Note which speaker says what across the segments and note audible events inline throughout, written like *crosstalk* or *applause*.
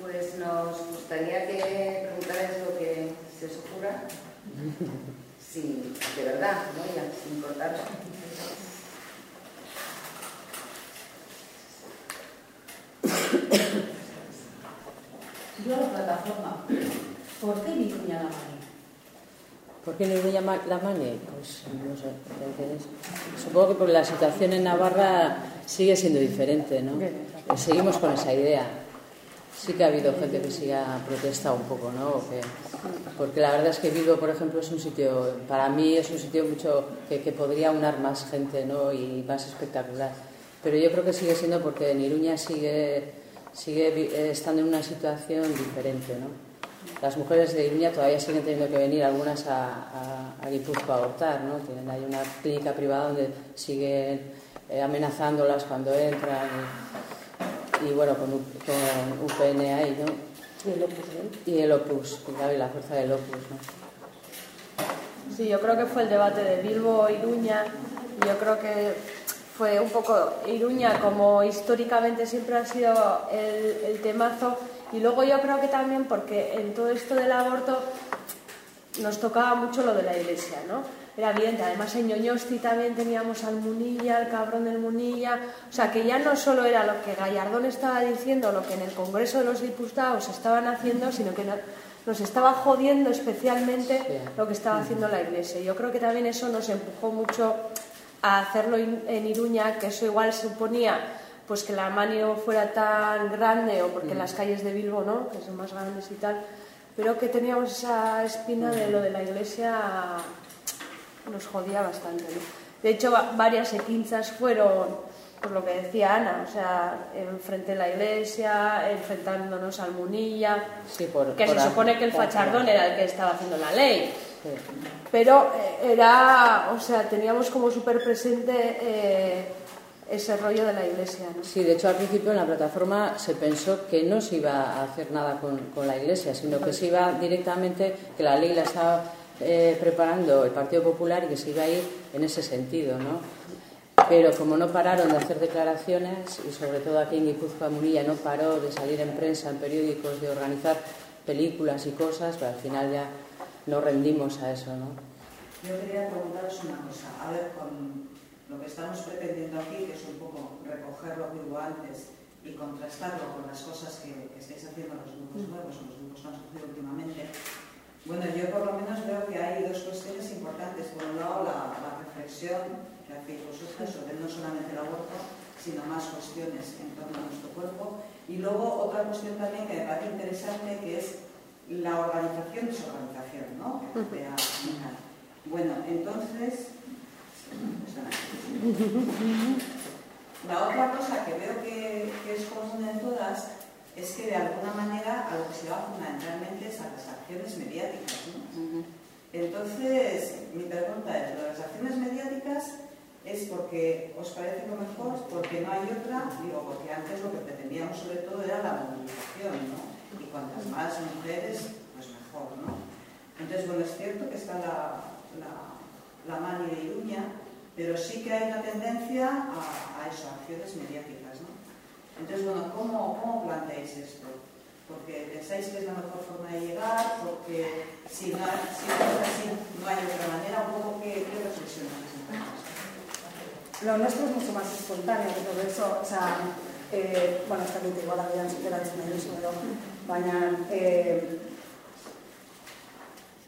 Speaker 1: Pues nos gustaría que preguntarais lo que se os ocurra, sí, de verdad, ¿no? Ya, sin cortar.
Speaker 2: Yo a la plataforma, ¿por qué Vicuña la Mani?
Speaker 3: ¿Por qué no Iruña la Mani? Pues no sé, supongo que porque la situación en Navarra sigue siendo diferente, ¿no? Seguimos con esa idea. Sí que ha habido gente que sí ha protestado un poco, ¿no? porque la verdad es que Bilbo, por ejemplo, es un sitio, para mí es un sitio mucho que, que podría unar más gente, ¿no? Y más espectacular. Pero yo creo que sigue siendo porque en Iruña sigue sigue eh, estando en una situación diferente. ¿no? Las mujeres de Iruña todavía siguen teniendo que venir algunas a, a, a Guipúzcoa a abortar. ¿no? Tienen, hay una clínica privada donde siguen eh, amenazándolas cuando entran y, bueno, con, con UPN ahí, ¿no?
Speaker 4: Y el Opus, ¿no?
Speaker 3: Y el Opus, claro, y la fuerza del Opus, ¿no?
Speaker 5: Sí, yo creo que fue el debate de Bilbo Iruña. Yo creo que fue un poco Iruña, como históricamente siempre ha sido el, el, temazo, y luego yo creo que también porque en todo esto del aborto nos tocaba mucho lo de la iglesia, ¿no? Era evidente, además en Ñoñosti también teníamos al Munilla, al cabrón del Munilla, o sea que ya no solo era lo que Gallardón estaba diciendo, lo que en el Congreso de los Diputados estaban haciendo, sino que nos estaba jodiendo especialmente lo que estaba haciendo la iglesia. Yo creo que también eso nos empujó mucho a hacerlo en Iruña, que eso igual suponía pues que la mani no fuera tan grande o porque las calles de Bilbo no, que son más grandes y tal, pero que teníamos esa espina de lo de la iglesia nos jodía bastante. ¿no? De hecho, varias equinzas fueron por lo que decía Ana, o sea, enfrente de la iglesia, enfrentándonos al Munilla,
Speaker 3: sí, por,
Speaker 5: que
Speaker 3: por
Speaker 5: se supone que el fachardón era el que estaba haciendo la ley. Pero eh, era, o sea, teníamos como súper presente eh, ese rollo de la iglesia. ¿no?
Speaker 3: Sí, de hecho al principio en la plataforma se pensó que no se iba a hacer nada con, con la iglesia, sino que se iba directamente, que la ley la estaba eh, preparando el Partido Popular y que se iba a ir en ese sentido, ¿no? Pero como no pararon de hacer declaraciones, y sobre todo aquí en Guipúzcoa Munilla no paró de salir en prensa, en periódicos, de organizar películas y cosas, pero al final ya nos rendimos a eso, ¿no?
Speaker 6: Yo quería preguntaros una cosa, a ver, con lo que estamos pretendiendo aquí, que es un poco recoger lo que hubo antes y contrastarlo con las cosas que, que estáis haciendo los grupos nuevos los grupos que han surgido últimamente, bueno, yo por lo menos veo que hay dos cuestiones importantes. Por un lado, la, la reflexión que hacéis vosotros sobre no solamente el aborto, sino más cuestiones en torno a nuestro cuerpo. Y luego otra cuestión también que me parece interesante, que es la organización y su organización, ¿no? Que plantea Bueno, entonces... *laughs* La otra cosa que veo que, que es común en todas es que de alguna manera a lo que se va fundamentalmente es a las acciones mediáticas. ¿no? Uh -huh. Entonces, mi pregunta es, ¿lo de las acciones mediáticas es porque os parece lo mejor, porque no hay otra? Digo, porque antes lo que pretendíamos sobre todo era la movilización, ¿no? Y cuantas más mujeres, pues mejor, ¿no? Entonces, bueno, es cierto que está la, la, la mani de Iruña, pero sí que hay una tendencia a, a eso, a acciones mediáticas, ¿no? Entonces, bueno, ¿cómo, ¿cómo planteáis esto? Porque pensáis que es la mejor forma de llegar, porque si no, si no es así, no hay otra manera, un poco qué, qué reflexionáis
Speaker 4: Lo nuestro es mucho más espontáneo que todo eso, o sea, eh, bueno, ez dakit igual agian zutela ditzen duzu edo, baina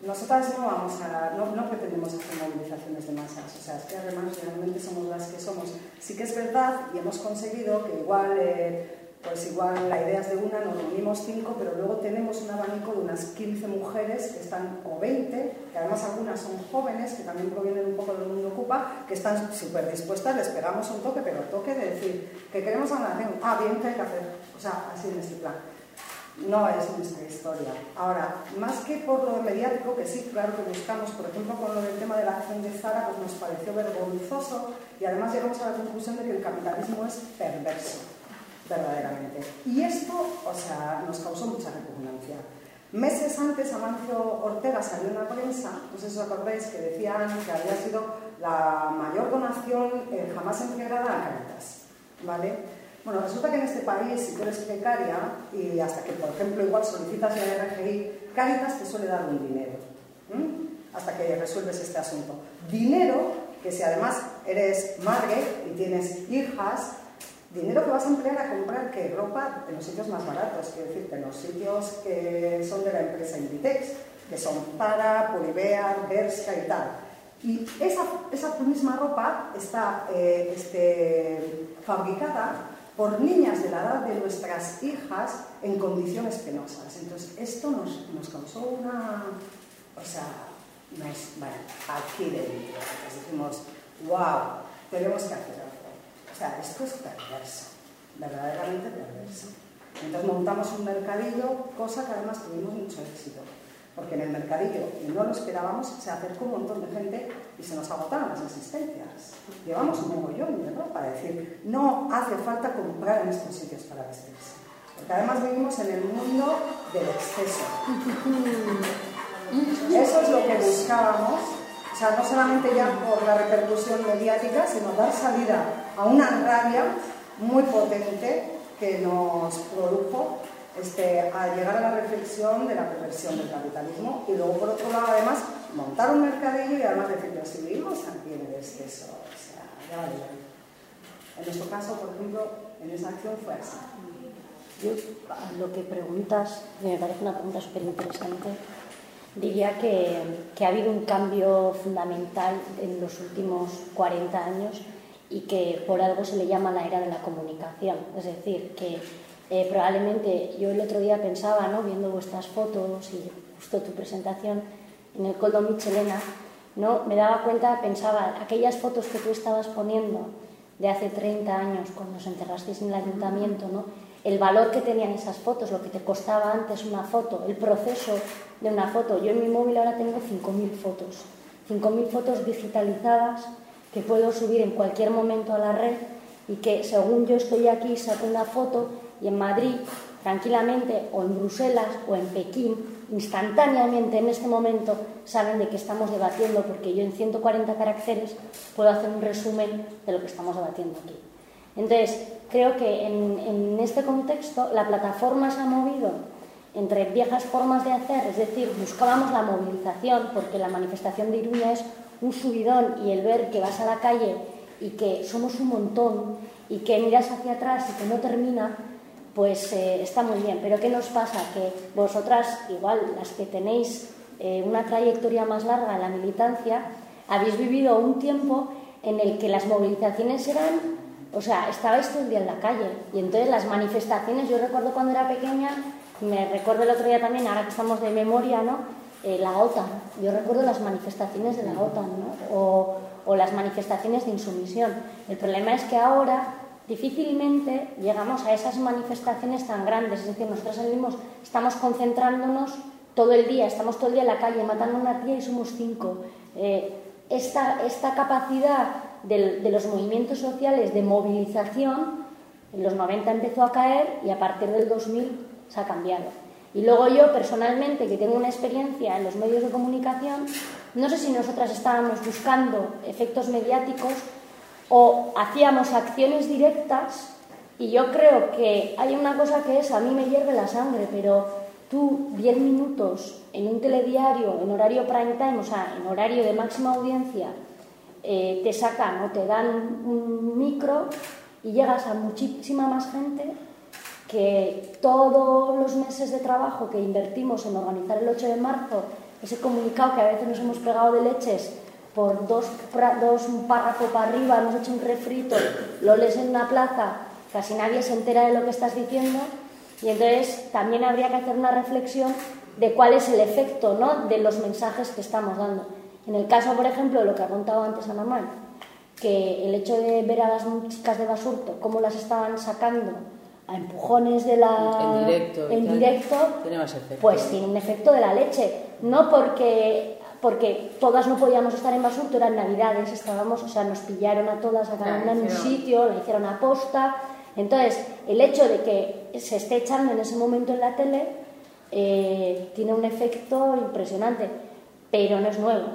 Speaker 4: nosotras no vamos a, no, no pretendemos hacer movilizaciones de masas, o sea, es que además realmente somos las que somos. Sí que es verdad y hemos conseguido que igual, eh, pues igual la idea es de una, nos reunimos cinco, pero luego tenemos un abanico de unas 15 mujeres que están, o 20, que además algunas son jóvenes, que también provienen un poco del mundo ocupa, que están súper dispuestas, les pegamos un toque, pero toque de decir que queremos una nación, ah, bien, ¿qué hay que hacer? O sea, así en este plan no es nuestra historia. Ahora, más que por lo mediático, que sí, claro que buscamos, por ejemplo, con lo del tema de la acción de Zara, pues nos pareció vergonzoso y además llegamos a la conclusión de que el capitalismo es perverso, verdaderamente. Y esto, o sea, nos causó mucha repugnancia. Meses antes, Amancio Ortega salió en la prensa, no sé si os acordáis, que decían que había sido la mayor donación eh, jamás entregada a Caritas, ¿vale? Bueno, resulta que en este país, si tú eres precaria y hasta que, por ejemplo, igual solicitas la RGI, Caritas te suele dar un dinero, hasta que resuelves este asunto. Dinero que si además eres madre y tienes hijas, dinero que vas a emplear a comprar que ropa en los sitios más baratos, quiero decirte, en los sitios que son de la empresa Inditex, que son para, Polivear, Berska y tal. Y esa, esa misma ropa está eh, este, fabricada por niñas de la edad de nuestras hijas en condiciones penosas. Entonces, esto nos, nos causó una... O sea, nos, bueno, aquí dentro, dijimos, wow, tenemos que hacer algo. O sea, esto es perverso, verdaderamente perverso. Entonces montamos un mercadillo, cosa que además tuvimos mucho éxito porque en el mercadillo, y no lo esperábamos, se acercó un montón de gente y se nos agotaron las asistencias. Llevamos un mogollón de ropa, es decir, no hace falta comprar en estos sitios para vestirse. Porque además vivimos en el mundo del exceso. Eso es lo que buscábamos, o sea, no solamente ya por la repercusión mediática, sino dar salida a una rabia muy potente que nos produjo este, a llegar a la reflexión de la perversión del capitalismo y luego, por otro lado, además, montar un mercadillo y además decir, pero si vivimos también en exceso, o sea, ya vale. En nuestro caso, por ejemplo, en esa acción fue así.
Speaker 7: Yo, lo que preguntas, me parece una pregunta súper interesante, diría que, que ha habido un cambio fundamental en los últimos 40 años y que por algo se le llama la era de la comunicación. Es decir, que eh, probablemente yo el otro día pensaba, ¿no? viendo vuestras fotos y justo tu presentación en el Coldo Michelena, ¿no? me daba cuenta, pensaba, aquellas fotos que tú estabas poniendo de hace 30 años cuando os enterrasteis en el ayuntamiento, ¿no? el valor que tenían esas fotos, lo que te costaba antes una foto, el proceso de una foto. Yo en mi móvil ahora tengo 5.000 fotos, 5.000 fotos digitalizadas que puedo subir en cualquier momento a la red y que según yo estoy aquí saco una foto y en Madrid, tranquilamente, o en Bruselas o en Pekín, instantáneamente en este momento saben de qué estamos debatiendo, porque yo en 140 caracteres puedo hacer un resumen de lo que estamos debatiendo aquí. Entonces, creo que en, este contexto la plataforma se ha movido entre viejas formas de hacer, es decir, buscábamos la movilización, porque la manifestación de Iruña es un subidón y el ver que vas a la calle y que somos un montón y que miras hacia atrás y que no termina, pues eh, está muy bien. Pero ¿qué nos pasa? Que vosotras, igual las que tenéis eh, una trayectoria más larga en la militancia, habéis vivido un tiempo en el que las movilizaciones eran, o sea, estabais todo el día en la calle. Y entonces las manifestaciones, yo recuerdo cuando era pequeña, me recuerdo el otro día también, ahora que estamos de memoria, ¿no? Eh, la OTAN. Yo recuerdo las manifestaciones de la OTAN, ¿no? O, o las manifestaciones de insumisión. El problema es que ahora difícilmente llegamos a esas manifestaciones tan grandes. Es decir, nosotros mismos estamos concentrándonos todo el día, estamos todo el día en la calle matando a una tía y somos cinco. Eh, esta, esta, capacidad de, de, los movimientos sociales de movilización en los 90 empezó a caer y a partir del 2000 se ha cambiado. Y luego yo personalmente, que tengo una experiencia en los medios de comunicación, no sé si nosotras estábamos buscando efectos mediáticos o hacíamos acciones directas y yo creo que hay una cosa que es, a mí me hierve la sangre, pero tú 10 minutos en un telediario, en horario prime time, o sea, en horario de máxima audiencia, eh, te sacan o te dan un micro y llegas a muchísima más gente que todos los meses de trabajo que invertimos en organizar el 8 de marzo, ese comunicado que a veces nos hemos pegado de leches por dos, dos un párrafo para arriba, hemos hecho un refrito, lo lees en una plaza, casi nadie se entera de lo que estás diciendo y entonces también habría que hacer una reflexión de cuál es el efecto ¿no? de los mensajes que estamos dando. En el caso, por ejemplo, de lo que ha contado antes Ana Mal, que el hecho de ver a las chicas de Basurto, cómo las estaban sacando a empujones de la
Speaker 3: en directo,
Speaker 7: en directo
Speaker 3: tiene más efecto.
Speaker 7: pues tiene un efecto de la leche no porque porque todas no podíamos estar en Basurto, eran navidades, estábamos, o sea, nos pillaron a todas a cada una en un sitio, la hicieron a posta. Entonces, el hecho de que se esté echando en ese momento en la tele eh, tiene un efecto impresionante, pero no es nuevo.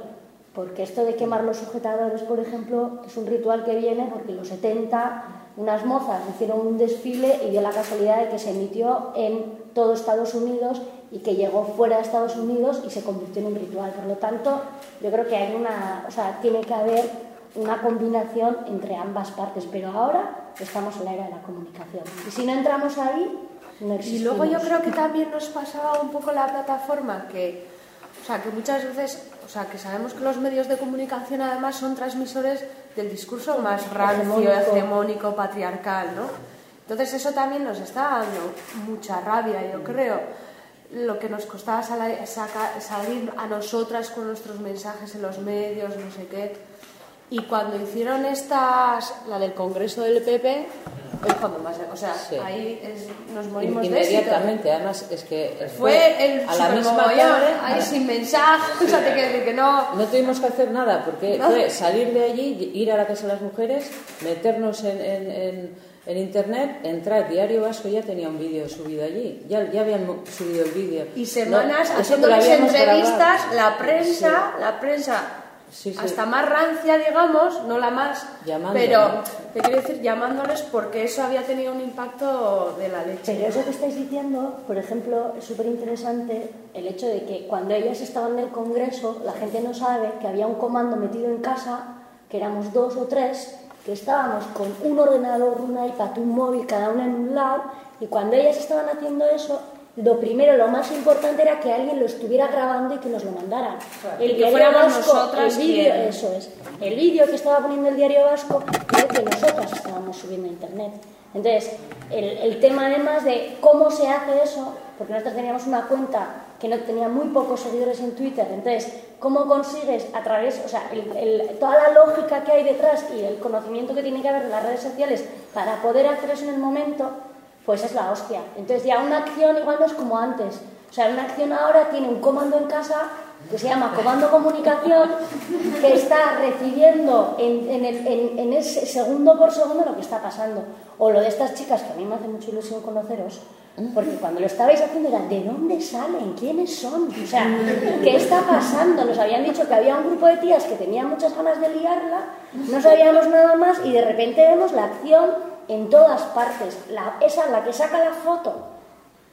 Speaker 7: Porque esto de quemar los sujetadores, por ejemplo, es un ritual que viene porque en los 70 unas mozas hicieron un desfile y dio la casualidad de que se emitió en todo Estados Unidos y que llegó fuera de Estados Unidos y se convirtió en un ritual. Por lo tanto, yo creo que hay una, o sea, tiene que haber una combinación entre ambas partes, pero ahora estamos en la era de la comunicación. Y si no entramos ahí, no existimos.
Speaker 5: Y luego yo creo que también nos pasaba un poco la plataforma que, o sea, que muchas veces, o sea, que sabemos que los medios de comunicación además son transmisores del discurso más rancio,
Speaker 7: Hegemónico.
Speaker 5: patriarcal, ¿no? Entonces eso también nos está dando mucha rabia, yo creo. Lo que nos costaba salir a nosotras con nuestros mensajes en los medios, no sé qué. Y cuando hicieron estas, la del Congreso del PP, es cuando más, o sea,
Speaker 3: Sí.
Speaker 5: ahí es- nos morimos de.
Speaker 3: Inmediatamente, además es que
Speaker 5: Fue el
Speaker 3: a la misma
Speaker 5: ahí sin mensaje, o sea, te quiero decir que no...
Speaker 3: No tuvimos que hacer nada porque fue salir de allí, ir a la Casa de las Mujeres, meternos en, en- en- en Internet, entrar. Diario Vasco ya tenía un vídeo subido allí, ya, ya habían subido el vídeo.
Speaker 5: Y semanas
Speaker 3: No, lo habíamos
Speaker 5: entrevistas,
Speaker 3: grabado.
Speaker 5: la prensa, la prensa
Speaker 3: Sí, sí.
Speaker 5: hasta más rancia, digamos, no la más,
Speaker 3: Llamando,
Speaker 5: pero
Speaker 3: ¿no?
Speaker 5: te quiero decir llamándoles porque eso había tenido un impacto de la leche.
Speaker 7: Pero eso que estáis diciendo, por ejemplo, es súper interesante el hecho de que cuando ellas estaban en el Congreso, la gente no sabe que había un comando metido en casa, que éramos dos o tres, que estábamos con un ordenador, un iPad, un móvil, cada una en un lado, y cuando ellas estaban haciendo eso, lo primero, lo más importante era que alguien lo estuviera grabando y que nos lo mandaran.
Speaker 5: Claro,
Speaker 7: El
Speaker 5: que
Speaker 7: diario vasco, el vídeo, eso es. El vídeo que estaba poniendo el diario vasco era el que nosotras estábamos subiendo a internet. Entonces, el, el tema además de cómo se hace eso, porque nosotros teníamos una cuenta que no tenía muy pocos seguidores en Twitter, entonces, ¿cómo consigues a través, o sea, el- el- toda la lógica que hay detrás y el conocimiento que tiene que haber de las redes sociales para poder hacer eso en el momento, pues es la hostia. Entonces ya una acción igual no es como antes. O sea, una acción ahora tiene un comando en casa que se llama comando comunicación, que está recibiendo en, el- ese segundo por segundo lo que está pasando. O lo de estas chicas, que a mí me hace mucha ilusión conoceros, porque cuando lo estabais haciendo era, ¿de dónde salen? ¿Quiénes son? O sea, ¿qué está pasando? Nos habían dicho que había un grupo de tías que tenían muchas ganas de liarla, no sabíamos nada más y de repente vemos la acción en todas partes. La, esa, la que saca la foto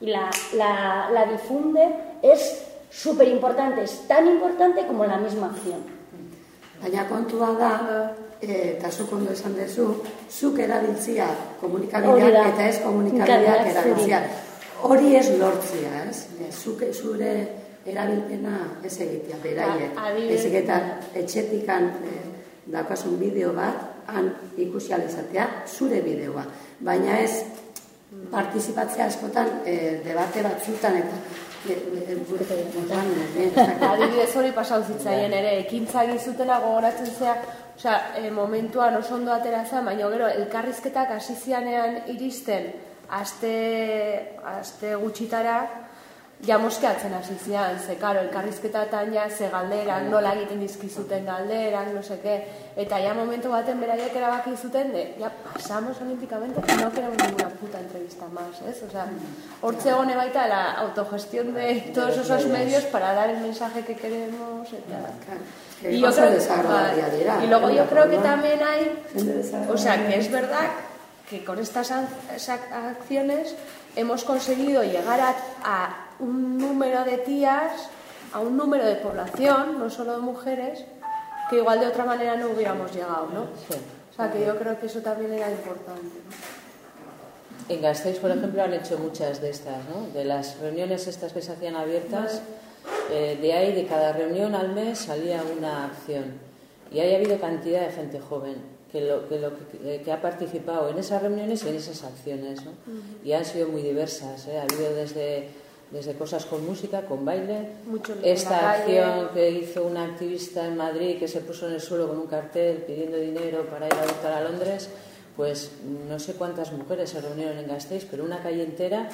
Speaker 7: y la, la, la difunde es súper importante, es tan importante como la misma acción.
Speaker 8: Baina kontua da, eh, eta zuk ondo esan duzu, zuk erabiltzia komunikabideak eta ez komunikabideak erabiltzia. Hori ez lortzia, ez? Eh, Zuk, zure erabilpena ez egitea, beraiek.
Speaker 5: Adibidez-
Speaker 8: eta etxetikan eh, daukasun bideo bat, han ikusi ahal izatea, zure bideoa. Baina ez partizipatzea askotan eh, debate batzutan eta eh, eh.
Speaker 5: Adibidez hori pasau zitzaien ere, ekintza egin zutena gogoratzen zea, osea, e, momentuan oso ondo atera zen, baina gero elkarrizketak hasi zianean iristen aste, aste gutxitara, ja moskeatzen hasi zian, ze karo, elkarrizketatan ja ze galderak, nola egiten dizkizuten galderak, no seke, eta ja momentu baten beraiek erabaki zuten, de, ja pasamos olímpicamente, no queremos ninguna puta entrevista más, ¿es? O sea, hortze gone baita la autogestión de todos esos medios. para dar el mensaje que queremos, eta...
Speaker 8: Que
Speaker 5: Y, yo creo,
Speaker 8: dira,
Speaker 5: y luego yo creo que también hay, o sea, que es verdad que con estas acciones hemos conseguido llegar a, a un número de tías, a un número de población, no solo de mujeres, que igual de otra manera no hubiéramos llegado, ¿no?
Speaker 3: Sí.
Speaker 5: O sea, que yo creo que eso también era importante. ¿no?
Speaker 3: En Gasteiz, por ejemplo, han hecho muchas de estas, ¿no? De las reuniones estas que se hacían abiertas, eh, de ahí, de cada reunión al mes salía una acción. Y ahí ha habido cantidad de gente joven que, lo, que, lo, que, que ha participado en esas reuniones y en esas acciones, ¿no? Y han sido muy diversas, ¿eh? Ha habido desde, desde cosas con música, con baile,
Speaker 5: Mucho
Speaker 3: esta acción que hizo una activista en Madrid que se puso en el suelo con un cartel pidiendo dinero para ir a votar a Londres, pues no sé cuántas mujeres se reunieron en Gasteiz, pero una calle entera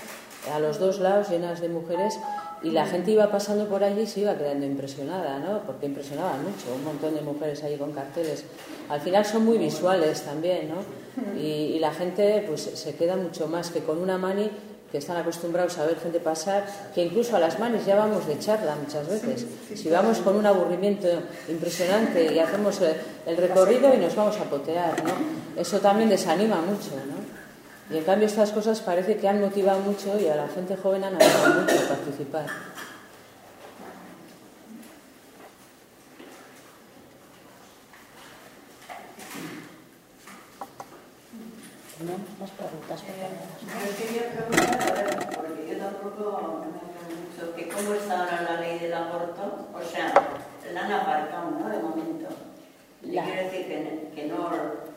Speaker 3: a los dos lados llenas de mujeres y la gente iba pasando por allí y se iba quedando impresionada, ¿no? Porque impresionaban mucho, un montón de mujeres allí con carteles. Al final son muy visuales también, ¿no? Y, y la gente pues se queda mucho más que con una mani que están acostumbrados a ver gente pasar, que incluso a las manos ya vamos de charla muchas veces. si vamos con un aburrimiento impresionante y hacemos el, recorrido y nos vamos a potear, ¿no? Eso también desanima mucho, ¿no? Y en cambio estas cosas parece que han motivado mucho y a la gente joven han ayudado mucho a participar.
Speaker 7: ¿No? Más preguntas,
Speaker 9: Yo quería preguntar, a ver, porque yo tampoco me mucho, que cómo está ahora la ley del aborto, o sea, la han aparcado, ¿no? De momento. Y quiero decir que, que, no,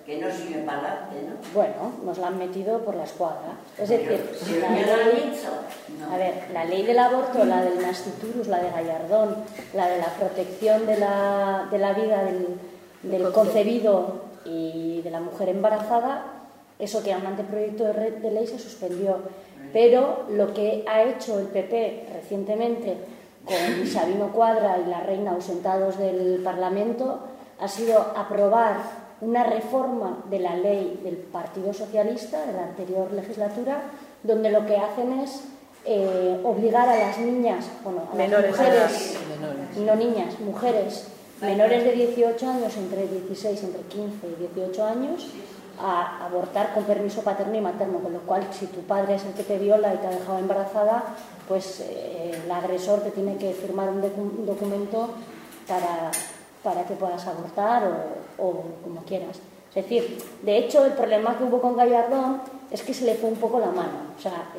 Speaker 9: que no sirve para adelante, ¿no?
Speaker 7: Bueno, nos la han metido por la escuadra. Es decir,
Speaker 9: la ley,
Speaker 7: a ver, la ley del aborto, la del nasciturus, la de Gallardón, la de la protección de la, de la vida del, del concebido y de la mujer embarazada, eso que era un anteproyecto de ley se suspendió. Pero lo que ha hecho el PP recientemente con Sabino Cuadra y la reina ausentados del Parlamento ha sido aprobar una reforma de la ley del Partido Socialista de la anterior legislatura, donde lo que hacen es eh, obligar a las niñas, bueno, a las mujeres, no niñas, mujeres menores de 18 años, entre 16, entre 15 y 18 años, a abortar con permiso paterno y materno, con lo cual si tu padre es el que te viola y te ha dejado embarazada, pues eh, el agresor te tiene que firmar un, documento para, para, que puedas abortar o, como quieras. Es decir, de hecho el problema que hubo con Gallardón es que se le fue un poco la mano. O sea,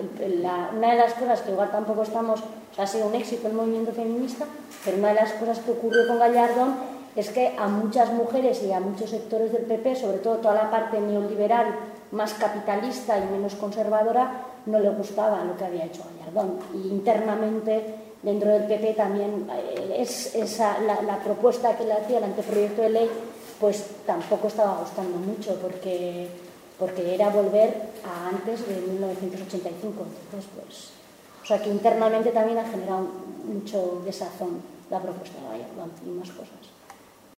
Speaker 7: una de las cosas que igual tampoco estamos, ha sido un éxito el movimiento feminista, pero una de las cosas que ocurrió con Gallardón es que a muchas mujeres y a muchos sectores del PP, sobre todo toda la parte neoliberal más capitalista y menos conservadora, no le gustaba lo que había hecho Gallardón. Y internamente, dentro del PP también, eh, es esa, la, propuesta que le hacía el anteproyecto de ley, pues tampoco estaba gustando mucho, porque, porque era volver a antes de 1985. Entonces, pues, o sea que internamente también ha generado mucho desazón la propuesta de Gallardón y más cosas.